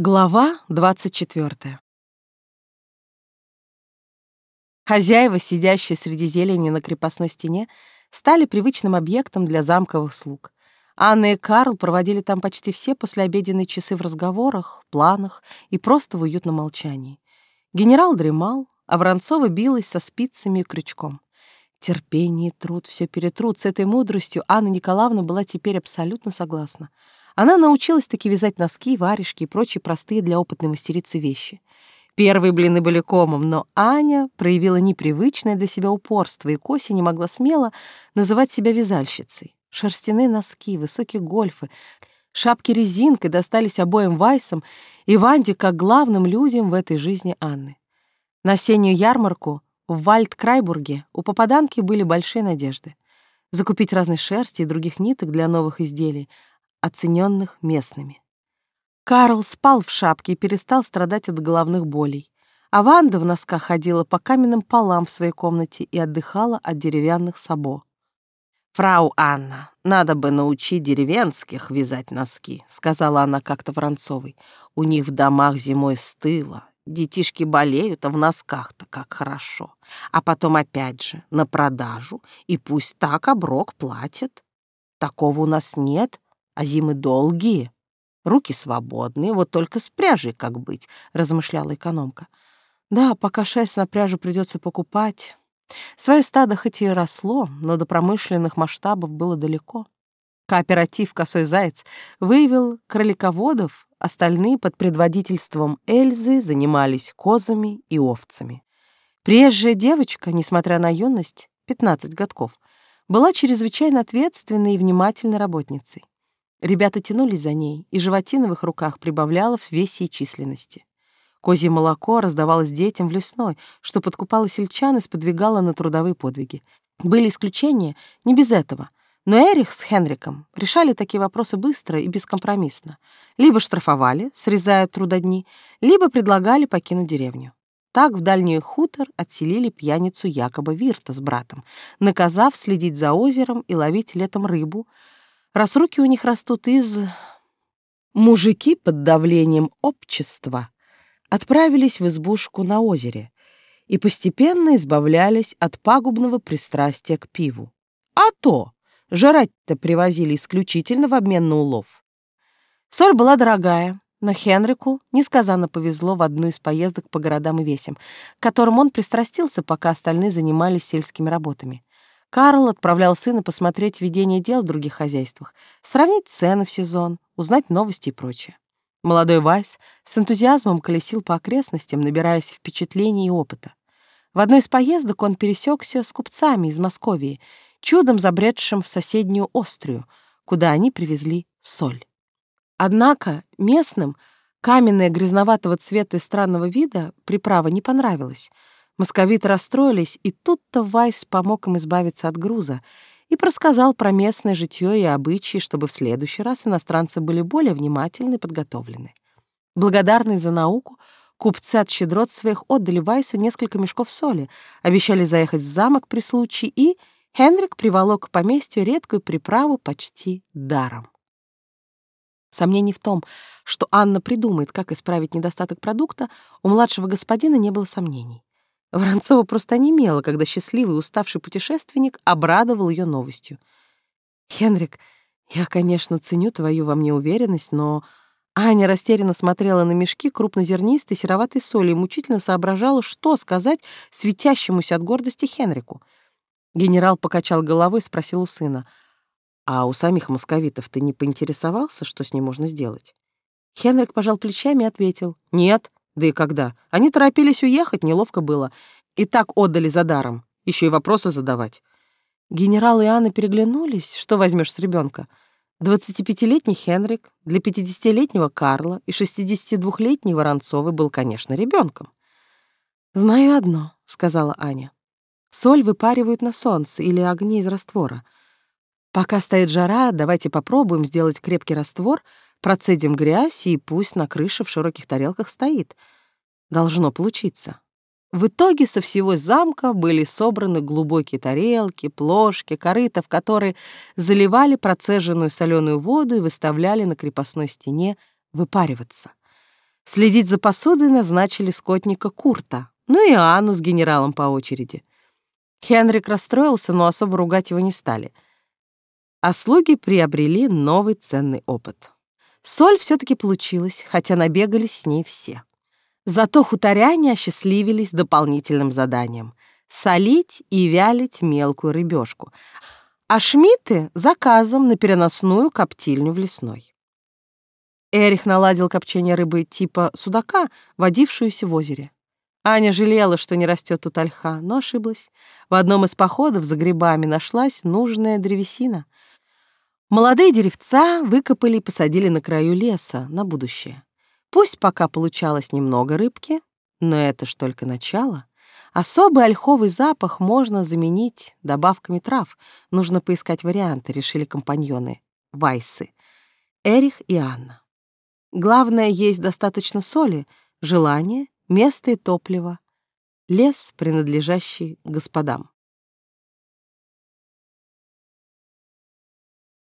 Глава 24. Хозяева, сидящие среди зелени на крепостной стене, стали привычным объектом для замковых слуг. Анна и Карл проводили там почти все послеобеденные часы в разговорах, планах и просто в уютном молчании. Генерал дремал, а Воронцова билась со спицами и крючком. Терпение труд все перетрут. С этой мудростью Анна Николаевна была теперь абсолютно согласна — она научилась таки вязать носки, варежки и прочие простые для опытной мастерицы вещи. Первые блины были комом, но Аня проявила непривычное для себя упорство, и Кося не могла смело называть себя вязальщицей. Шерстяные носки, высокие гольфы, шапки резинкой достались обоим Вайсам и Ванде как главным людям в этой жизни Анны. На осеннюю ярмарку в Вальдкрайбурге у попаданки были большие надежды. Закупить разной шерсти и других ниток для новых изделий, оцененных местными. Карл спал в шапке и перестал страдать от головных болей, а Ванда в носках ходила по каменным полам в своей комнате и отдыхала от деревянных сабо. «Фрау Анна, надо бы научить деревенских вязать носки», — сказала она как-то Воронцовой. «У них в домах зимой стыло, детишки болеют, а в носках-то как хорошо. А потом опять же на продажу, и пусть так оброк платят. Такого у нас нет, а зимы долгие. Руки свободные, вот только с пряжей как быть, размышляла экономка. Да, пока шерсть на пряжу придется покупать. Свое стадо хоть и росло, но до промышленных масштабов было далеко. Кооператив «Косой заяц» выявил кролиководов, остальные под предводительством Эльзы занимались козами и овцами. Приезжая девочка, несмотря на юность, 15 годков, была чрезвычайно ответственной и внимательной работницей. Ребята тянулись за ней, и животина в их руках прибавляла в весе и численности. Козье молоко раздавалось детям в лесной, что подкупало сельчан и сподвигало на трудовые подвиги. Были исключения, не без этого. Но Эрих с Хенриком решали такие вопросы быстро и бескомпромиссно. Либо штрафовали, срезая трудодни, либо предлагали покинуть деревню. Так в дальний хутор отселили пьяницу Якоба Вирта с братом, наказав следить за озером и ловить летом рыбу, раз руки у них растут из... Мужики под давлением общества отправились в избушку на озере и постепенно избавлялись от пагубного пристрастия к пиву. А то жрать-то привозили исключительно в обмен на улов. Соль была дорогая, но Хенрику несказанно повезло в одну из поездок по городам и весям, к которым он пристрастился, пока остальные занимались сельскими работами. Карл отправлял сына посмотреть ведение дел в других хозяйствах, сравнить цены в сезон, узнать новости и прочее. Молодой Вайс с энтузиазмом колесил по окрестностям, набираясь впечатлений и опыта. В одной из поездок он пересекся с купцами из Московии, чудом забредшим в соседнюю Острию, куда они привезли соль. Однако местным каменная грязноватого цвета и странного вида приправа не понравилась — Московиты расстроились, и тут-то Вайс помог им избавиться от груза и просказал про местное житье и обычаи, чтобы в следующий раз иностранцы были более внимательны и подготовлены. Благодарные за науку, купцы от щедрот своих отдали Вайсу несколько мешков соли, обещали заехать в замок при случае, и Хенрик приволок к поместью редкую приправу почти даром. Сомнений в том, что Анна придумает, как исправить недостаток продукта, у младшего господина не было сомнений. Воронцова просто немела, когда счастливый уставший путешественник обрадовал ее новостью. «Хенрик, я, конечно, ценю твою во мне уверенность, но...» Аня растерянно смотрела на мешки крупнозернистой сероватой соли и мучительно соображала, что сказать светящемуся от гордости Хенрику. Генерал покачал головой и спросил у сына, «А у самих московитов ты не поинтересовался, что с ним можно сделать?» Хенрик пожал плечами и ответил, «Нет, да и когда? Они торопились уехать, неловко было. И так отдали за даром. Еще и вопросы задавать. Генерал и Анна переглянулись. Что возьмешь с ребенка? 25-летний Хенрик для 50-летнего Карла и 62-летний Воронцовой был, конечно, ребенком. «Знаю одно», — сказала Аня. «Соль выпаривают на солнце или огне из раствора. Пока стоит жара, давайте попробуем сделать крепкий раствор — Процедим грязь, и пусть на крыше в широких тарелках стоит. Должно получиться. В итоге со всего замка были собраны глубокие тарелки, плошки, корыта, в которые заливали процеженную соленую воду и выставляли на крепостной стене выпариваться. Следить за посудой назначили скотника Курта, ну и Анну с генералом по очереди. Хенрик расстроился, но особо ругать его не стали. А слуги приобрели новый ценный опыт. Соль все-таки получилась, хотя набегались с ней все. Зато хуторяне осчастливились дополнительным заданием — солить и вялить мелкую рыбешку, а шмиты — заказом на переносную коптильню в лесной. Эрих наладил копчение рыбы типа судака, водившуюся в озере. Аня жалела, что не растет тут ольха, но ошиблась. В одном из походов за грибами нашлась нужная древесина. Молодые деревца выкопали и посадили на краю леса на будущее. Пусть пока получалось немного рыбки, но это ж только начало. Особый ольховый запах можно заменить добавками трав. Нужно поискать варианты, решили компаньоны. Вайсы. Эрих и Анна. Главное, есть достаточно соли, желание, место и топливо. Лес, принадлежащий господам.